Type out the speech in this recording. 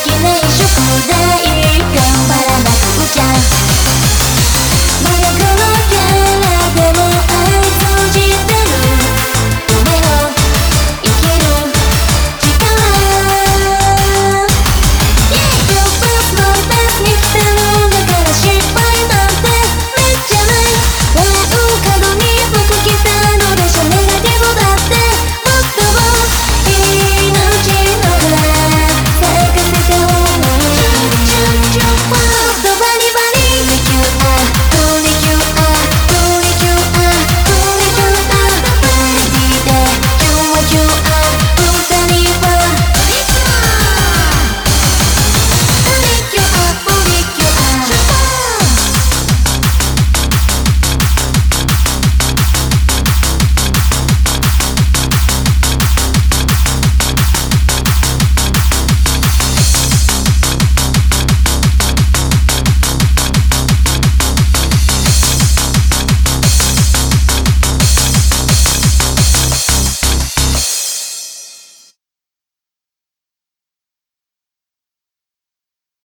行けない職だ